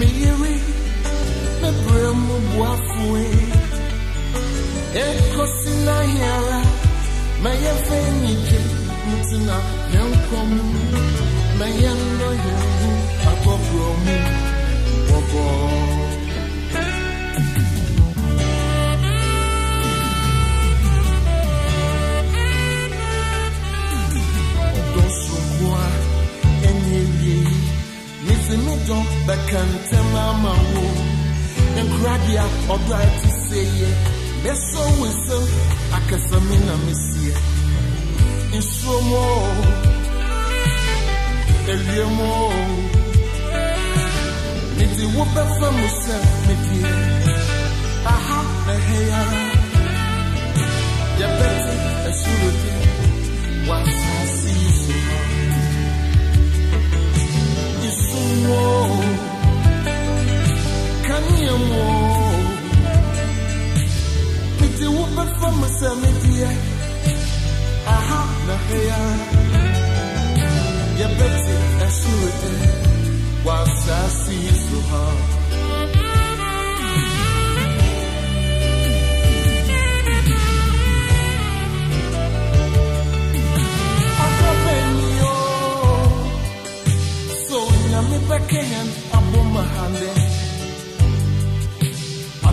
meyere mebrɛ mu boafoe ekosi na hiara mɛyɛ fɛ nyigye ntena yɛnkɔ mu mɛyɛ nnɔ yɛn ho akɔborɔ mu ntɛm ama wo nkoradeɛ ɔdɔ a ɛte sɛ yɛ bɛsɔ wo nsɛm akasa me na mesie nsuo mu o awie mu o mede wobɛfa mu sɛ medie aha eh, na ah. ɛhɛ eh, ara yɛbɛte asurode eh. w'asase yi so miti wupe fama se mitie aha na heya yebeti esurete wasasi suha abɔ ma hande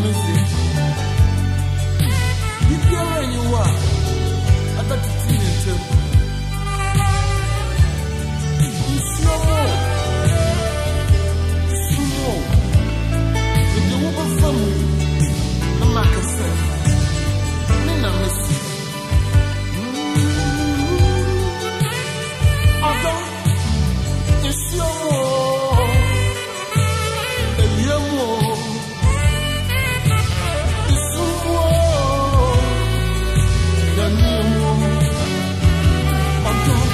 message. You care where you are. I got to see you too. i don't abandono.